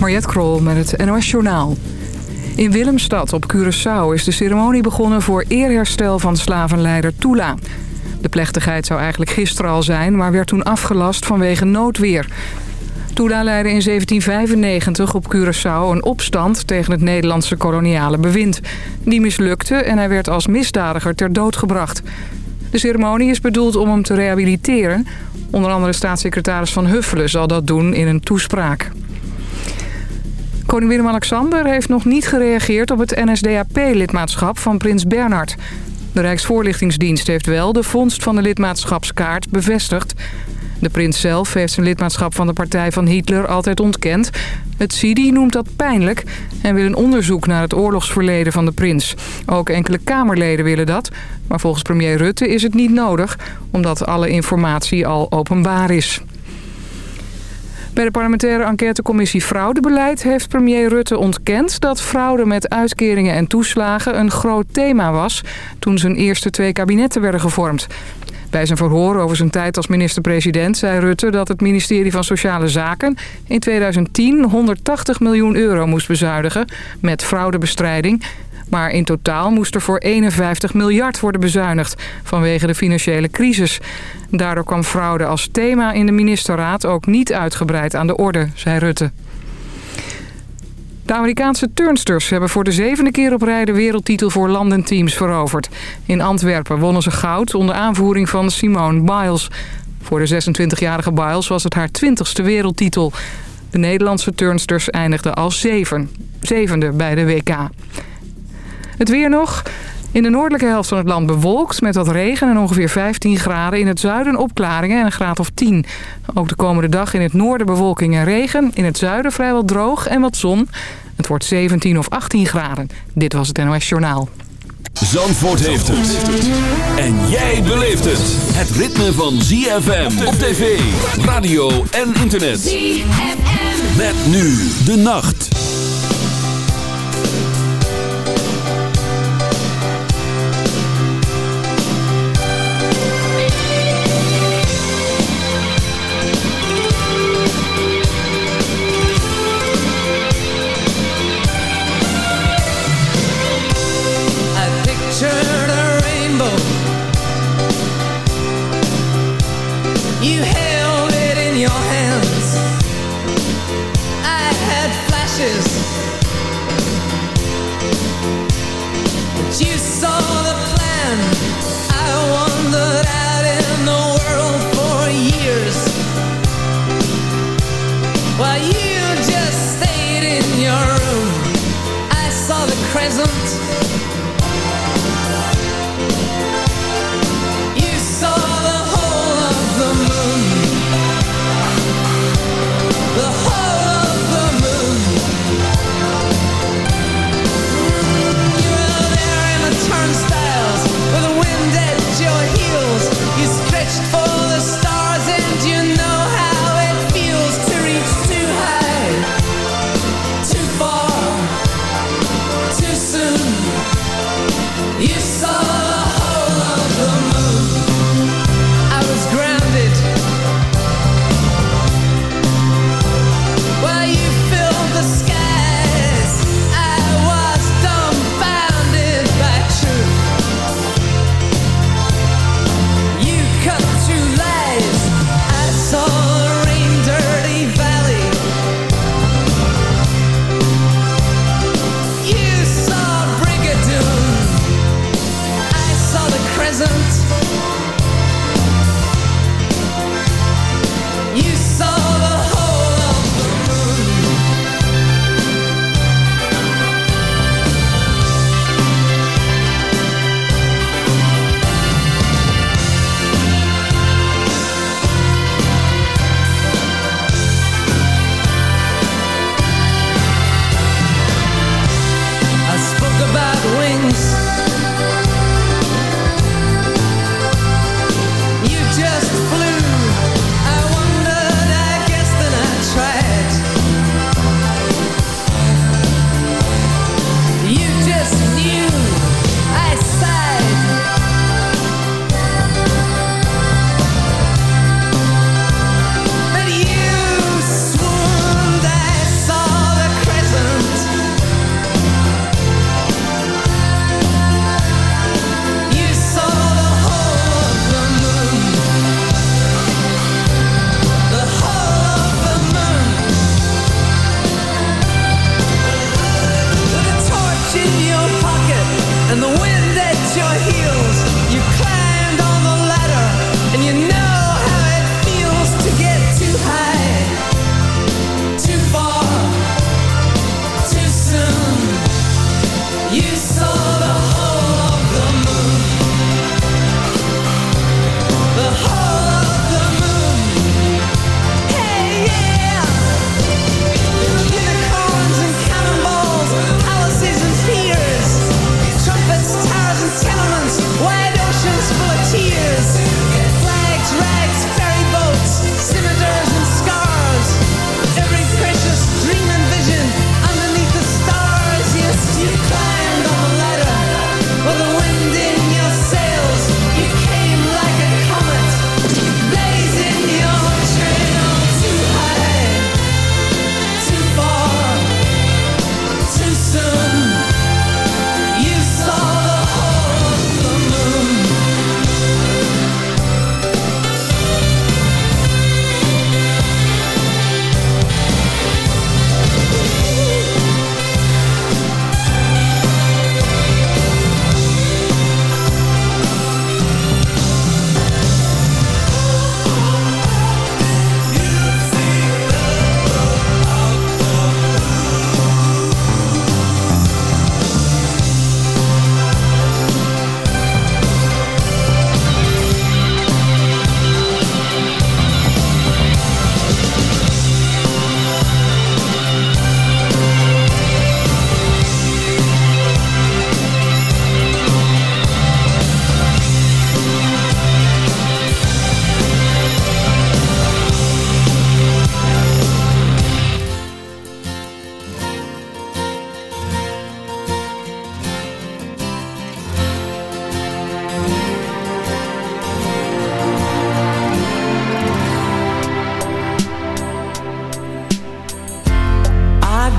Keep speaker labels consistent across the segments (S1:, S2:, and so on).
S1: Mariette Krol met het NOS Journaal. In Willemstad op Curaçao is de ceremonie begonnen voor eerherstel van slavenleider Tula. De plechtigheid zou eigenlijk gisteren al zijn, maar werd toen afgelast vanwege noodweer. Tula leidde in 1795 op Curaçao een opstand tegen het Nederlandse koloniale bewind. Die mislukte en hij werd als misdadiger ter dood gebracht. De ceremonie is bedoeld om hem te rehabiliteren. Onder andere staatssecretaris Van Huffelen zal dat doen in een toespraak. Koning Willem-Alexander heeft nog niet gereageerd op het NSDAP-lidmaatschap van prins Bernhard. De Rijksvoorlichtingsdienst heeft wel de vondst van de lidmaatschapskaart bevestigd. De prins zelf heeft zijn lidmaatschap van de partij van Hitler altijd ontkend. Het CIDI noemt dat pijnlijk en wil een onderzoek naar het oorlogsverleden van de prins. Ook enkele Kamerleden willen dat, maar volgens premier Rutte is het niet nodig... omdat alle informatie al openbaar is. Bij de parlementaire enquêtecommissie Fraudebeleid heeft premier Rutte ontkend dat fraude met uitkeringen en toeslagen een groot thema was toen zijn eerste twee kabinetten werden gevormd. Bij zijn verhoor over zijn tijd als minister-president zei Rutte dat het ministerie van Sociale Zaken in 2010 180 miljoen euro moest bezuinigen met fraudebestrijding. Maar in totaal moest er voor 51 miljard worden bezuinigd vanwege de financiële crisis. Daardoor kwam fraude als thema in de ministerraad ook niet uitgebreid aan de orde, zei Rutte. De Amerikaanse turnsters hebben voor de zevende keer op rij de wereldtitel voor landenteams veroverd. In Antwerpen wonnen ze goud onder aanvoering van Simone Biles. Voor de 26-jarige Biles was het haar 20ste wereldtitel. De Nederlandse turnsters eindigden als zeven, zevende bij de WK. Het weer nog. In de noordelijke helft van het land bewolkt met wat regen en ongeveer 15 graden. In het zuiden opklaringen en een graad of 10. Ook de komende dag in het noorden bewolking en regen. In het zuiden vrijwel droog en wat zon. Het wordt 17 of 18 graden. Dit was het NOS Journaal.
S2: Zandvoort heeft het. En jij beleeft het. Het ritme van ZFM op tv, radio en internet. ZFM. Met nu de nacht.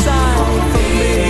S3: inside for me?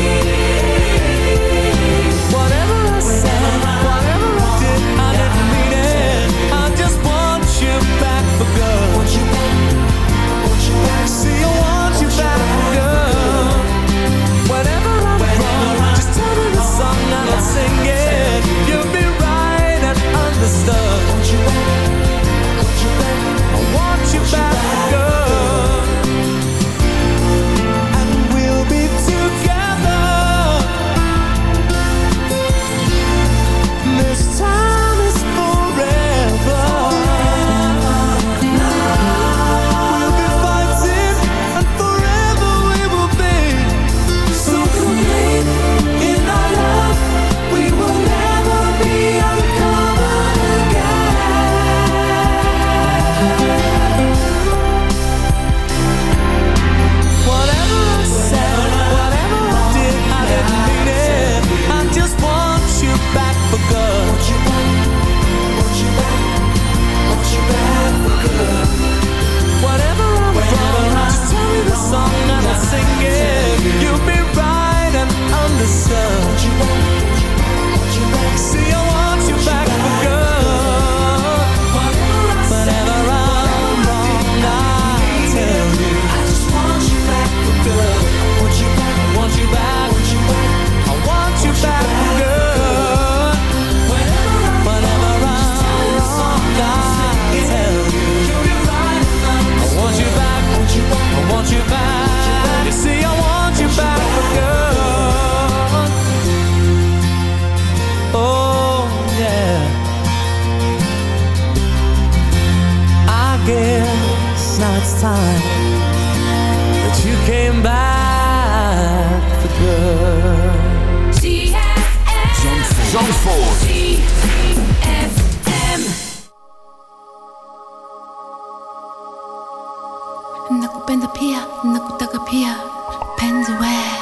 S4: Nakupenda pia nakutaka pia. Penzi we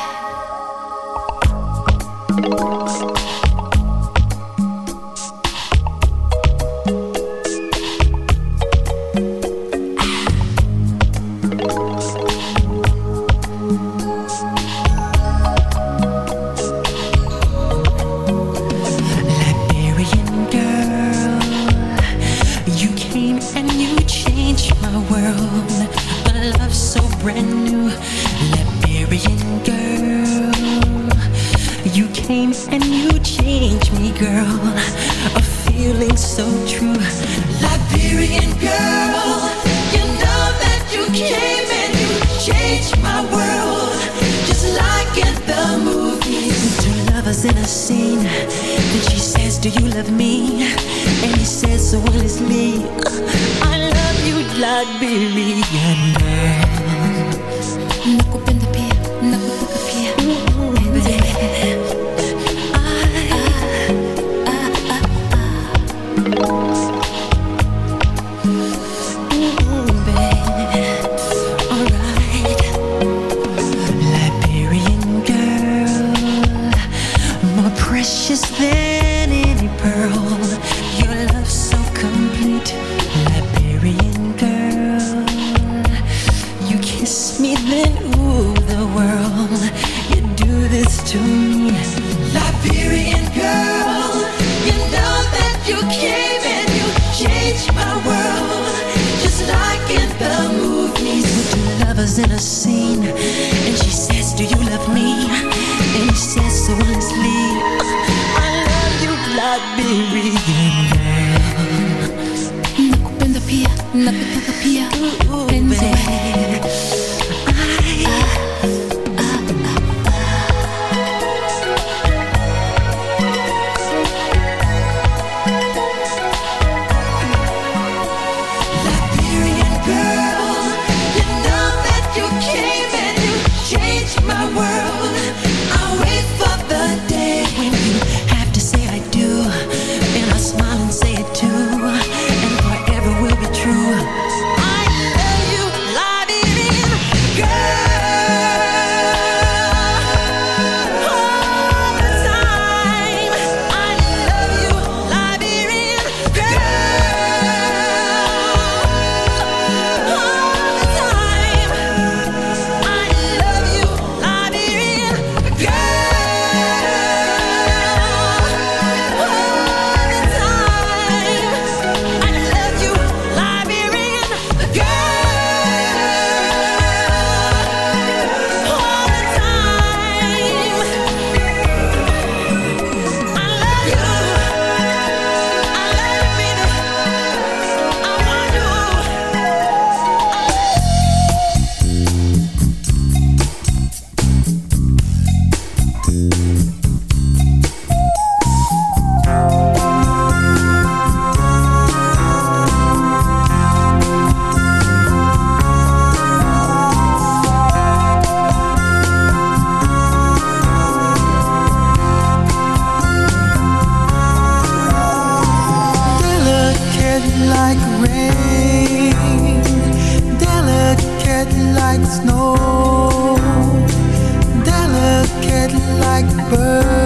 S5: like
S6: snow, delicate like birds,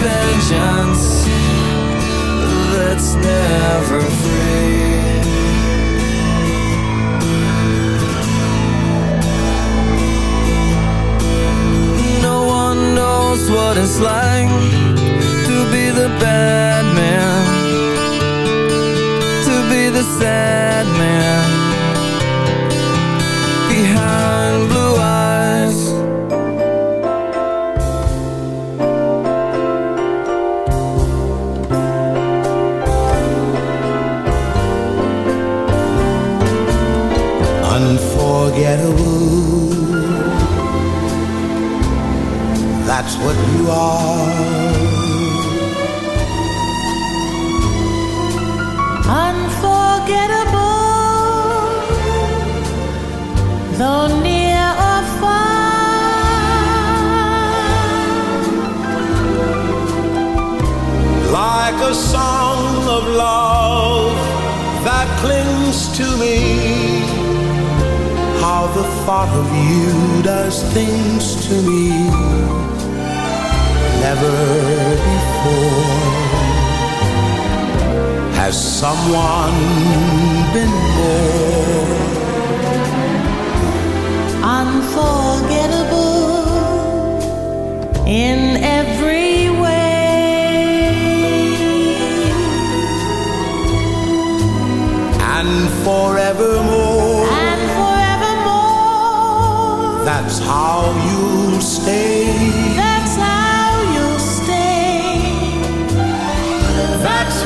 S7: patience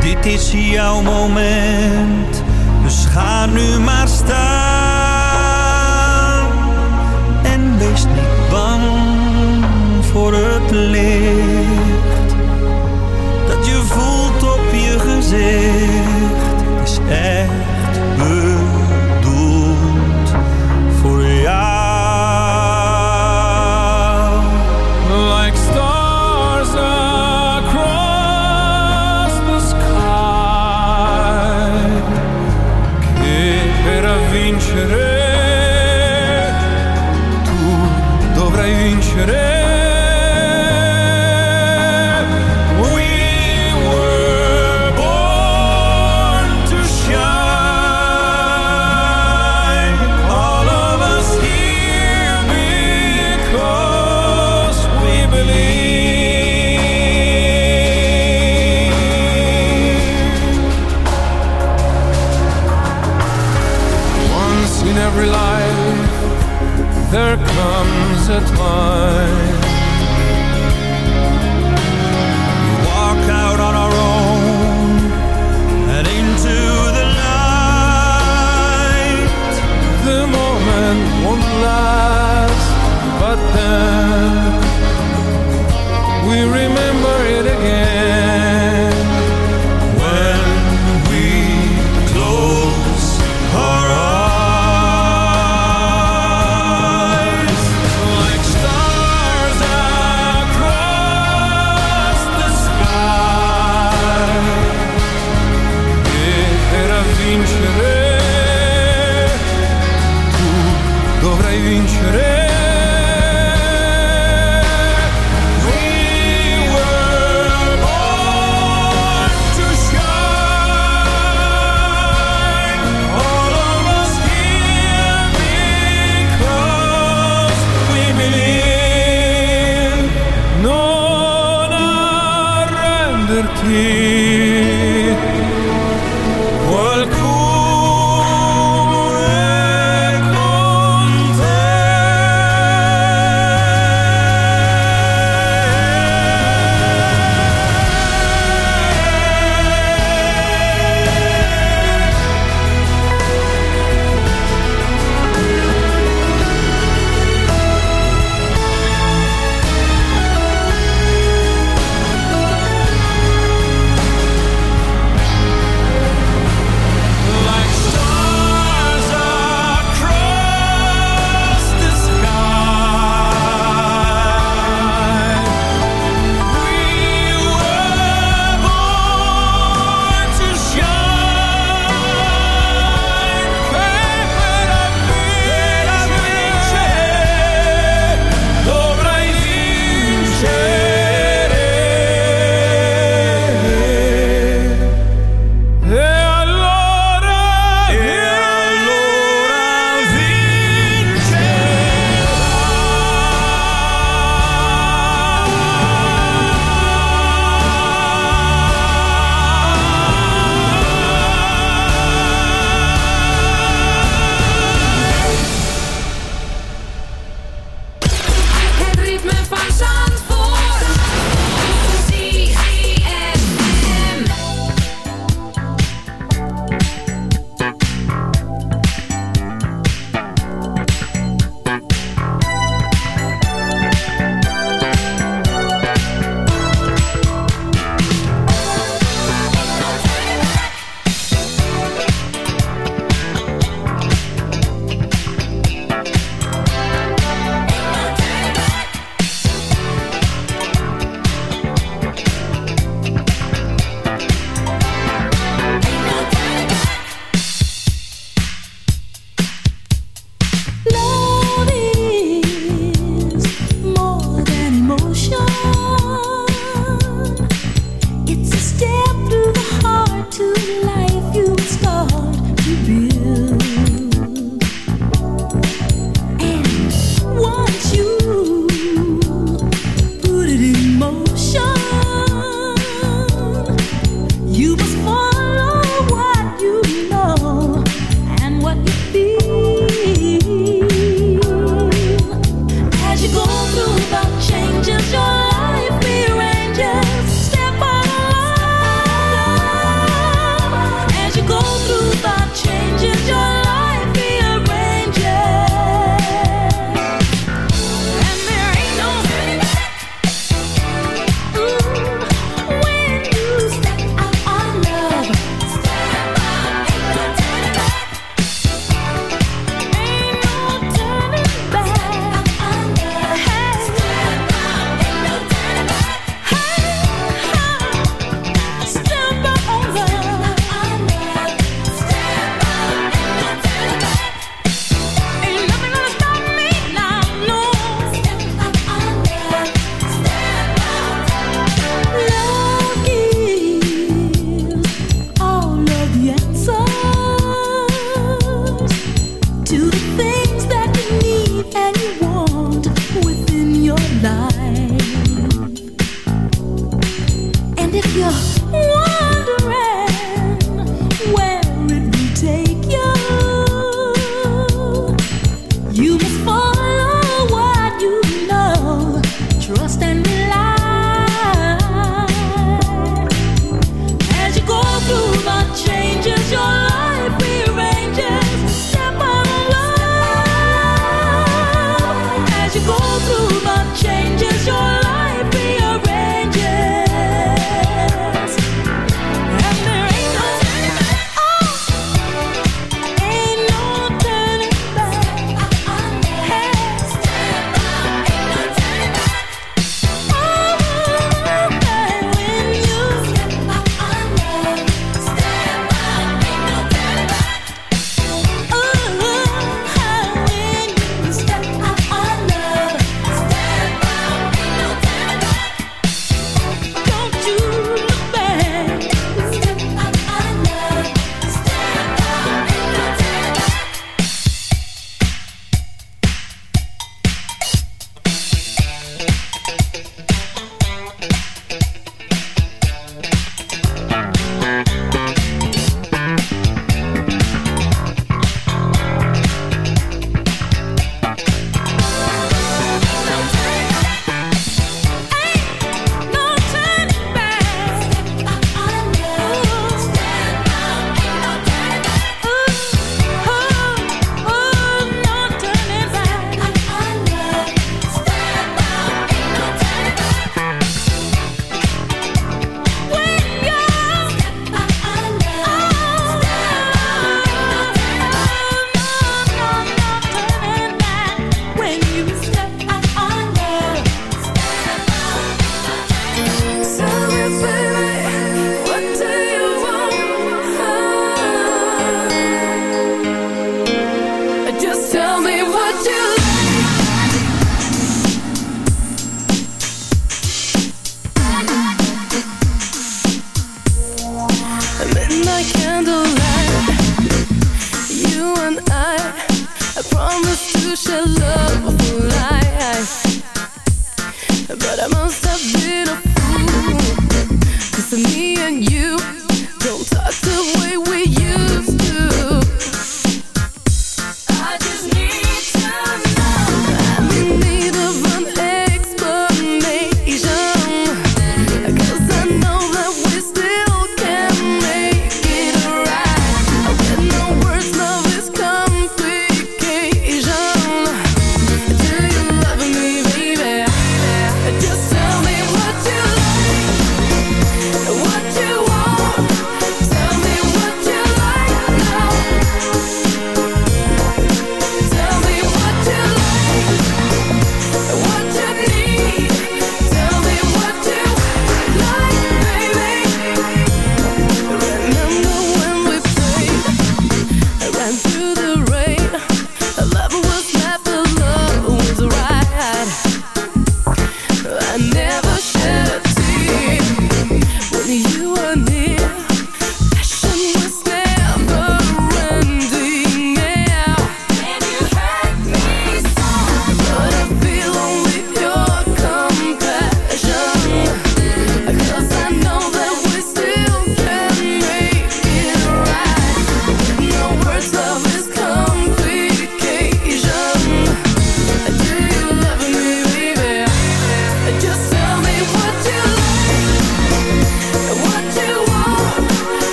S3: dit is jouw moment, dus ga nu maar staan. En wees niet bang voor het licht dat je voelt op je gezicht. Is echt
S8: the time.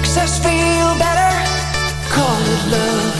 S2: makes us feel better. Call it love.